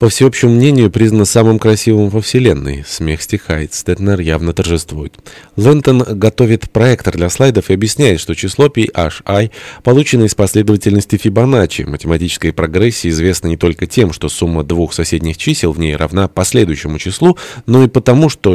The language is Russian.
По всеобщему мнению, признано самым красивым во Вселенной. Смех стихает, Стэтнер явно торжествует. Лэнтон готовит проектор для слайдов и объясняет, что число PHI получено из последовательности Фибоначчи. Математическая прогрессия известна не только тем, что сумма двух соседних чисел в ней равна последующему числу, но и потому, что